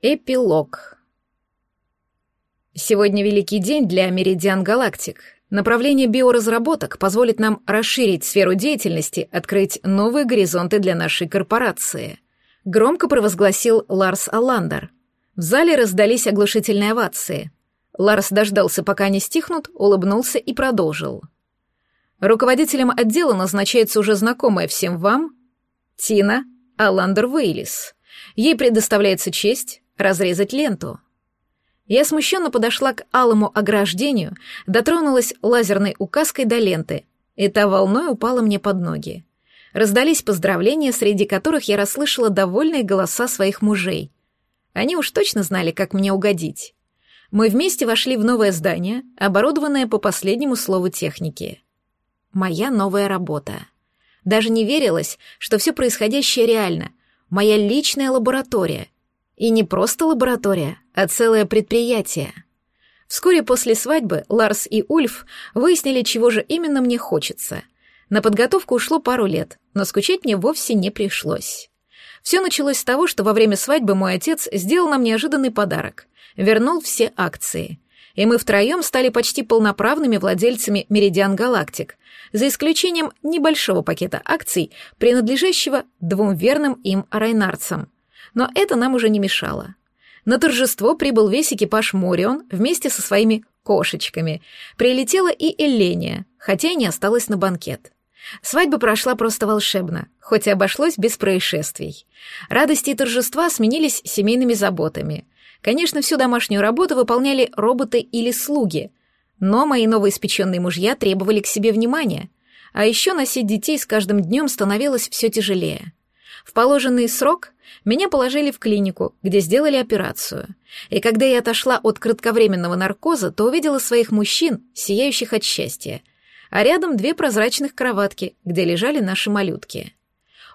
Эпилог. Сегодня великий день для Меридиан Галактик. Направление биоразработок позволит нам расширить сферу деятельности, открыть новые горизонты для нашей корпорации. Громко провозгласил Ларс Алландер. В зале раздались оглушительные овации. Ларс дождался, пока они стихнут, улыбнулся и продолжил. Руководителем отдела назначается уже знакомая всем вам Тина Алландер Вейлис. Ей предоставляется честь разрезать ленту. Я смущенно подошла к алому ограждению, дотронулась лазерной указкой до ленты, и та волной упала мне под ноги. Раздались поздравления, среди которых я расслышала довольные голоса своих мужей. Они уж точно знали, как мне угодить. Мы вместе вошли в новое здание, оборудованное по последнему слову техники. Моя новая работа. Даже не верилось, что все происходящее реально. Моя личная лаборатория — и не просто лаборатория, а целое предприятие. Вскоре после свадьбы Ларс и Ульф выяснили, чего же именно мне хочется. На подготовку ушло пару лет, но скучать мне вовсе не пришлось. Все началось с того, что во время свадьбы мой отец сделал нам неожиданный подарок. Вернул все акции. И мы втроем стали почти полноправными владельцами Меридиан Галактик, за исключением небольшого пакета акций, принадлежащего двум верным им райнарцам — но это нам уже не мешало. На торжество прибыл весь экипаж Морион вместе со своими кошечками. Прилетела и Элления, хотя и не осталась на банкет. Свадьба прошла просто волшебно, хоть и обошлось без происшествий. Радости и торжества сменились семейными заботами. Конечно, всю домашнюю работу выполняли роботы или слуги, но мои новоиспеченные мужья требовали к себе внимания, а еще носить детей с каждым днем становилось все тяжелее. В положенный срок меня положили в клинику, где сделали операцию. И когда я отошла от кратковременного наркоза, то увидела своих мужчин, сияющих от счастья. А рядом две прозрачных кроватки, где лежали наши малютки.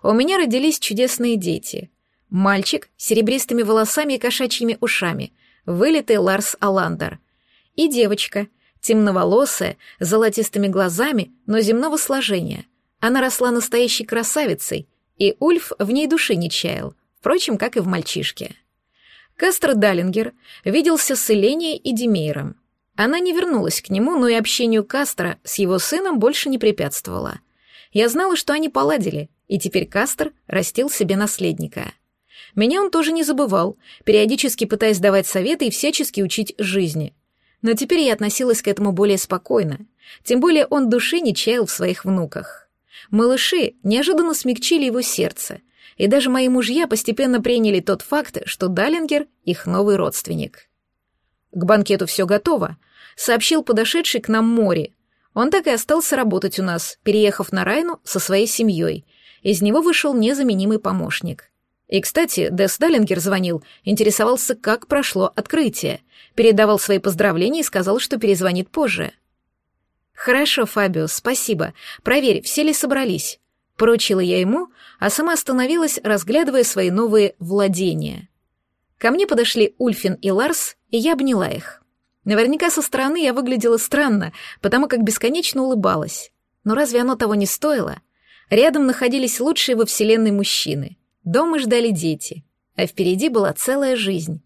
У меня родились чудесные дети. Мальчик с серебристыми волосами и кошачьими ушами, вылитый Ларс Аландер. И девочка, темноволосая, с золотистыми глазами, но земного сложения. Она росла настоящей красавицей, и Ульф в ней души не чаял — впрочем, как и в мальчишке. Кастер Даллингер виделся с Эленией и Демейром. Она не вернулась к нему, но и общению Кастера с его сыном больше не препятствовала. Я знала, что они поладили, и теперь Кастер растил себе наследника. Меня он тоже не забывал, периодически пытаясь давать советы и всячески учить жизни. Но теперь я относилась к этому более спокойно, тем более он души не чаял в своих внуках. Малыши неожиданно смягчили его сердце — и даже мои мужья постепенно приняли тот факт, что Даллингер — их новый родственник. «К банкету все готово», — сообщил подошедший к нам Мори. Он так и остался работать у нас, переехав на Райну со своей семьей. Из него вышел незаменимый помощник. И, кстати, Дес Даллингер звонил, интересовался, как прошло открытие, передавал свои поздравления и сказал, что перезвонит позже. «Хорошо, Фабио, спасибо. Проверь, все ли собрались. Поручила я ему, а сама остановилась, разглядывая свои новые владения. Ко мне подошли Ульфин и Ларс, и я обняла их. Наверняка со стороны я выглядела странно, потому как бесконечно улыбалась. Но разве оно того не стоило? Рядом находились лучшие во вселенной мужчины. Дома ждали дети, а впереди была целая жизнь.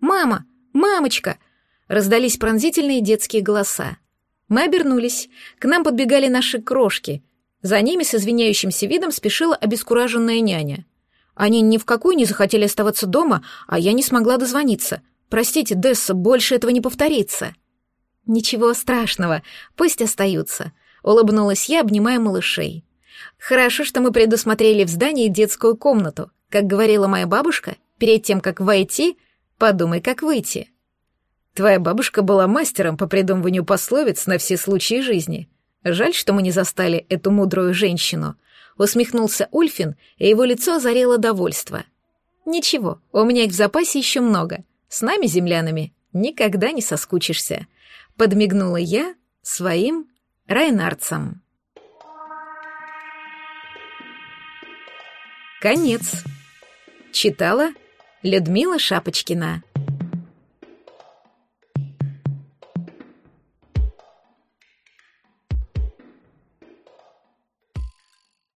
«Мама! Мамочка!» Раздались пронзительные детские голоса. Мы обернулись. К нам подбегали наши крошки — за ними с извиняющимся видом спешила обескураженная няня. Они ни в какую не захотели оставаться дома, а я не смогла дозвониться. Простите, Десса, больше этого не повторится. Ничего страшного, пусть остаются, улыбнулась я, обнимая малышей. Хорошо, что мы предусмотрели в здании детскую комнату. Как говорила моя бабушка, перед тем, как войти, подумай, как выйти. Твоя бабушка была мастером по придумыванию пословиц на все случаи жизни. Жаль, что мы не застали эту мудрую женщину. Усмехнулся Ульфин, и его лицо озарило довольство. Ничего, у меня их в запасе еще много. С нами, землянами, никогда не соскучишься. Подмигнула я своим райнарцам. Конец. Читала Людмила Шапочкина.